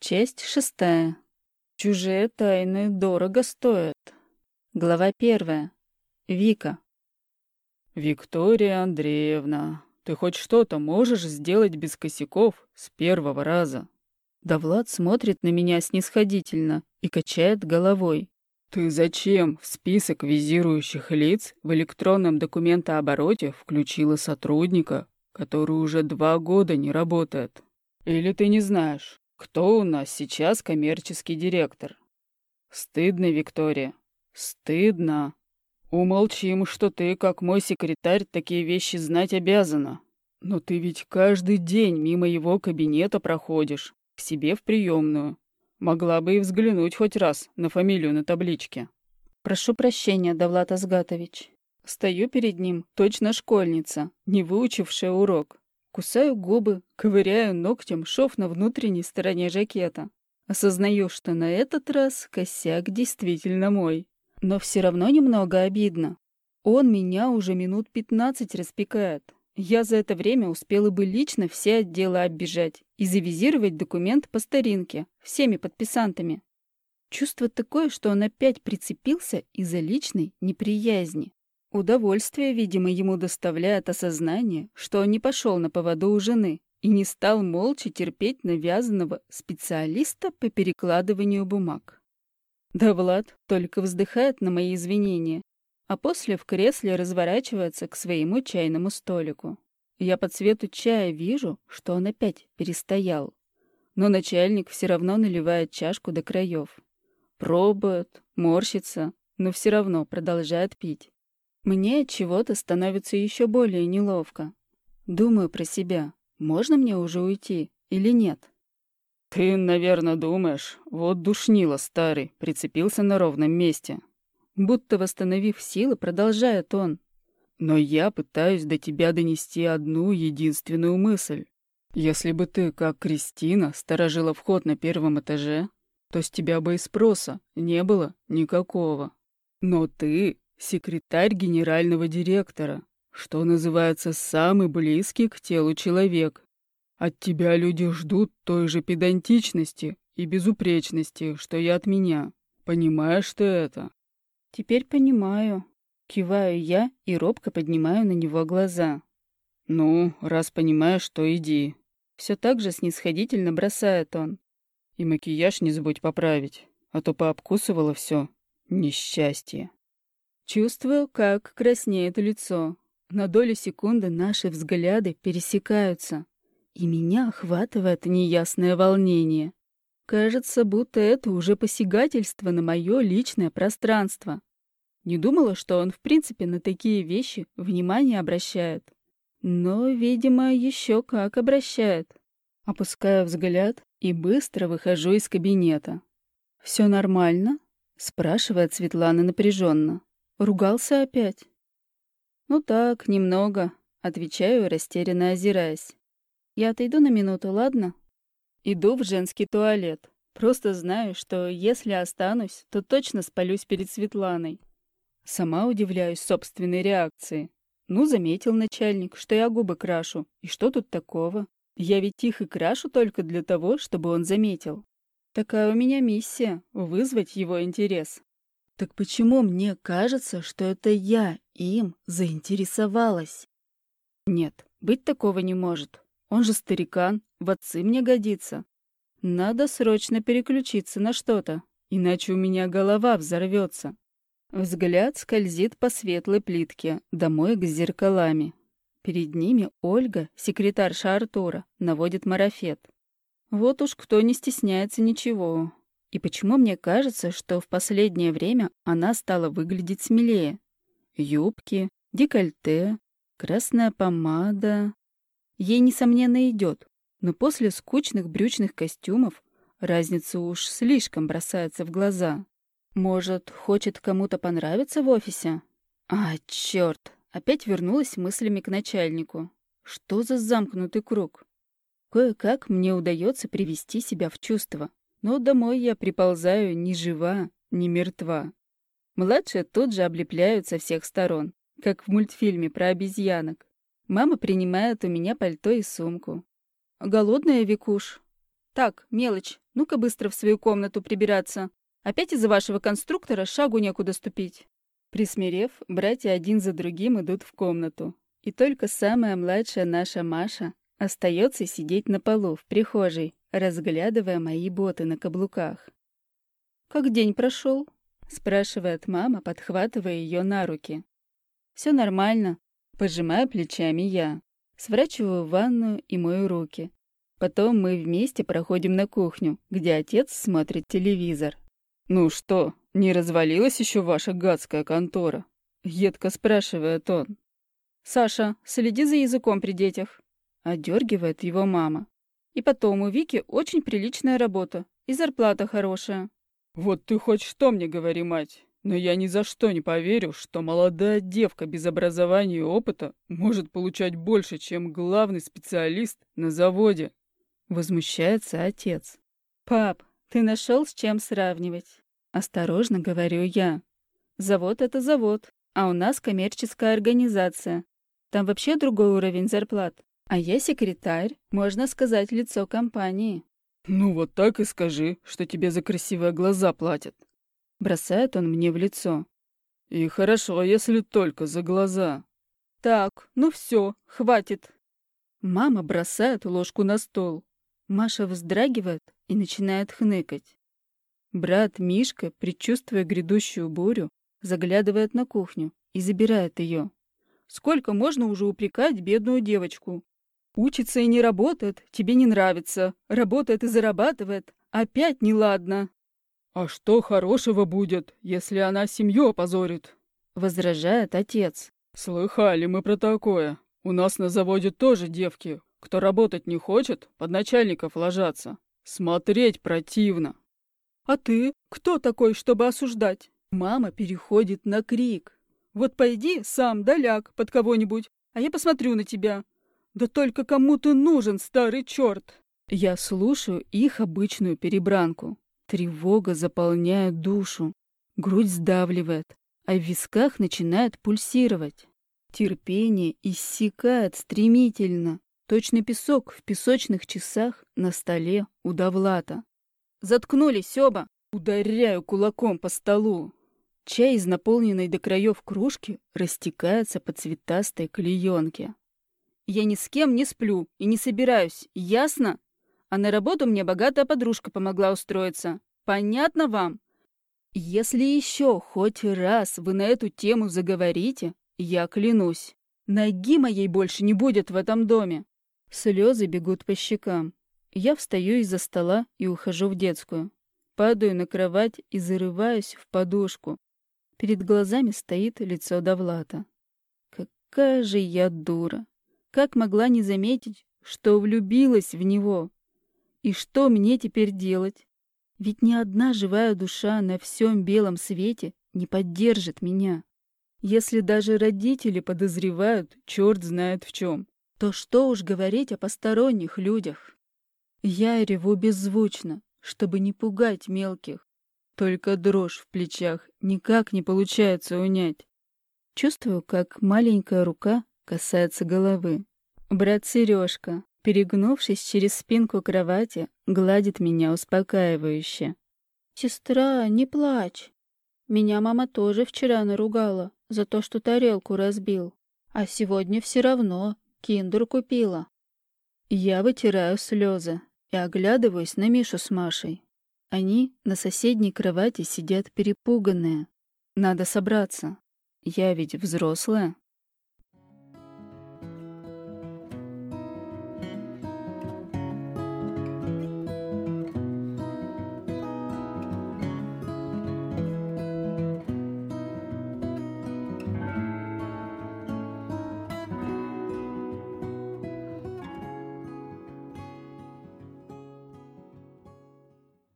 Часть шестая. Чужие тайны дорого стоят. Глава первая. Вика. «Виктория Андреевна, ты хоть что-то можешь сделать без косяков с первого раза?» Да Влад смотрит на меня снисходительно и качает головой. «Ты зачем в список визирующих лиц в электронном документообороте включила сотрудника, который уже два года не работает? Или ты не знаешь, кто у нас сейчас коммерческий директор? Стыдно, Виктория. Стыдно. Умолчим, что ты, как мой секретарь, такие вещи знать обязана. Но ты ведь каждый день мимо его кабинета проходишь, к себе в приемную. Могла бы и взглянуть хоть раз на фамилию на табличке. Прошу прощения, Давлат Азгатович. Стою перед ним, точно школьница, не выучившая урок. Кусаю губы, ковыряю ногтем шов на внутренней стороне жакета. Осознаю, что на этот раз косяк действительно мой. Но все равно немного обидно. Он меня уже минут пятнадцать распекает. Я за это время успела бы лично все отделы оббежать и завизировать документ по старинке, всеми подписантами. Чувство такое, что он опять прицепился из-за личной неприязни. Удовольствие, видимо, ему доставляет осознание, что он не пошел на поводу у жены и не стал молча терпеть навязанного специалиста по перекладыванию бумаг. Да Влад только вздыхает на мои извинения, а после в кресле разворачивается к своему чайному столику. Я по цвету чая вижу, что он опять перестоял. Но начальник все равно наливает чашку до краев. Пробует, морщится, но все равно продолжает пить. Мне от чего-то становится еще более неловко. Думаю про себя. Можно мне уже уйти или нет? Ты, наверное, думаешь, вот душнило старый, прицепился на ровном месте. Будто восстановив силы, продолжает он. Но я пытаюсь до тебя донести одну единственную мысль. Если бы ты, как Кристина, сторожила вход на первом этаже, то с тебя бы и спроса не было никакого. Но ты секретарь генерального директора, что называется самый близкий к телу человек. От тебя люди ждут той же педантичности и безупречности, что и от меня. Понимаешь ты это? Теперь понимаю. Киваю я и робко поднимаю на него глаза. Ну, раз понимаешь, то иди. Все так же снисходительно бросает он. И макияж не забудь поправить, а то пообкусывало все. Несчастье. Чувствую, как краснеет лицо. На долю секунды наши взгляды пересекаются, и меня охватывает неясное волнение. Кажется, будто это уже посягательство на мое личное пространство. Не думала, что он в принципе на такие вещи внимание обращает. Но, видимо, еще как обращает. Опускаю взгляд и быстро выхожу из кабинета. «Все нормально?» — спрашивает Светлана напряженно. Ругался опять? Ну так, немного, отвечаю, растерянно озираясь. Я отойду на минуту, ладно? Иду в женский туалет. Просто знаю, что если останусь, то точно спалюсь перед Светланой. Сама удивляюсь собственной реакции. Ну, заметил начальник, что я губы крашу. И что тут такого? Я ведь их и крашу только для того, чтобы он заметил. Такая у меня миссия — вызвать его интерес. Так почему мне кажется, что это я им заинтересовалась? Нет, быть такого не может. Он же старикан, в отцы мне годится. Надо срочно переключиться на что-то, иначе у меня голова взорвется. Взгляд скользит по светлой плитке, домой к зеркалами. Перед ними Ольга, секретарша Артура, наводит марафет. Вот уж кто не стесняется ничего, и почему мне кажется, что в последнее время она стала выглядеть смелее? Юбки, декольте, красная помада. Ей, несомненно, идет, но после скучных брючных костюмов разница уж слишком бросается в глаза. Может, хочет кому-то понравиться в офисе? А, черт! Опять вернулась мыслями к начальнику. Что за замкнутый круг? Кое-как мне удается привести себя в чувство. Но домой я приползаю ни жива, ни мертва. Младшие тут же облепляют со всех сторон, как в мультфильме про обезьянок. Мама принимает у меня пальто и сумку. «Голодная, Викуш?» Так, мелочь. Ну-ка быстро в свою комнату прибираться. Опять из-за вашего конструктора шагу некуда ступить». Присмирев, братья один за другим идут в комнату. И только самая младшая наша Маша остается сидеть на полу в прихожей, разглядывая мои боты на каблуках. «Как день прошел? спрашивает мама, подхватывая ее на руки. Все нормально», — пожимаю плечами я. Сворачиваю в ванную и мою руки. Потом мы вместе проходим на кухню, где отец смотрит телевизор. «Ну что, не развалилась еще ваша гадская контора?» — едко спрашивает он. «Саша, следи за языком при детях», — одергивает его мама. «И потом у Вики очень приличная работа, и зарплата хорошая». «Вот ты хоть что мне говори, мать, но я ни за что не поверю, что молодая девка без образования и опыта может получать больше, чем главный специалист на заводе». Возмущается отец. «Пап, ты нашел с чем сравнивать?» Осторожно говорю я. «Завод — это завод, а у нас коммерческая организация. Там вообще другой уровень зарплат. А я секретарь, можно сказать, лицо компании. Ну вот так и скажи, что тебе за красивые глаза платят. Бросает он мне в лицо. И хорошо, если только за глаза. Так, ну все, хватит. Мама бросает ложку на стол. Маша вздрагивает и начинает хныкать. Брат Мишка, предчувствуя грядущую бурю, заглядывает на кухню и забирает ее. Сколько можно уже упрекать бедную девочку? Учится и не работает, тебе не нравится. Работает и зарабатывает. Опять неладно. А что хорошего будет, если она семью опозорит? Возражает отец. Слыхали мы про такое. У нас на заводе тоже девки. Кто работать не хочет, под начальников ложатся. Смотреть противно. А ты кто такой, чтобы осуждать? Мама переходит на крик. Вот пойди сам, доляг, под кого-нибудь, а я посмотрю на тебя. Да только кому ты нужен, старый черт!» Я слушаю их обычную перебранку. Тревога заполняет душу. Грудь сдавливает, а в висках начинает пульсировать. Терпение иссякает стремительно. Точно песок в песочных часах на столе у Довлата. «Заткнулись оба!» Ударяю кулаком по столу. Чай из наполненной до краев кружки растекается по цветастой клеенке. «Я ни с кем не сплю и не собираюсь, ясно? А на работу мне богатая подружка помогла устроиться. Понятно вам? Если еще хоть раз вы на эту тему заговорите, я клянусь, ноги моей больше не будет в этом доме». Слезы бегут по щекам. Я встаю из-за стола и ухожу в детскую. Падаю на кровать и зарываюсь в подушку, Перед глазами стоит лицо Довлата. Какая же я дура! Как могла не заметить, что влюбилась в него? И что мне теперь делать? Ведь ни одна живая душа на всем белом свете не поддержит меня. Если даже родители подозревают, черт знает в чем, то что уж говорить о посторонних людях? Я реву беззвучно, чтобы не пугать мелких, только дрожь в плечах никак не получается унять. Чувствую, как маленькая рука касается головы. Брат Сережка, перегнувшись через спинку кровати, гладит меня успокаивающе. «Сестра, не плачь. Меня мама тоже вчера наругала за то, что тарелку разбил. А сегодня все равно киндер купила». Я вытираю слезы и оглядываюсь на Мишу с Машей. Они на соседней кровати сидят перепуганные. Надо собраться. Я ведь взрослая.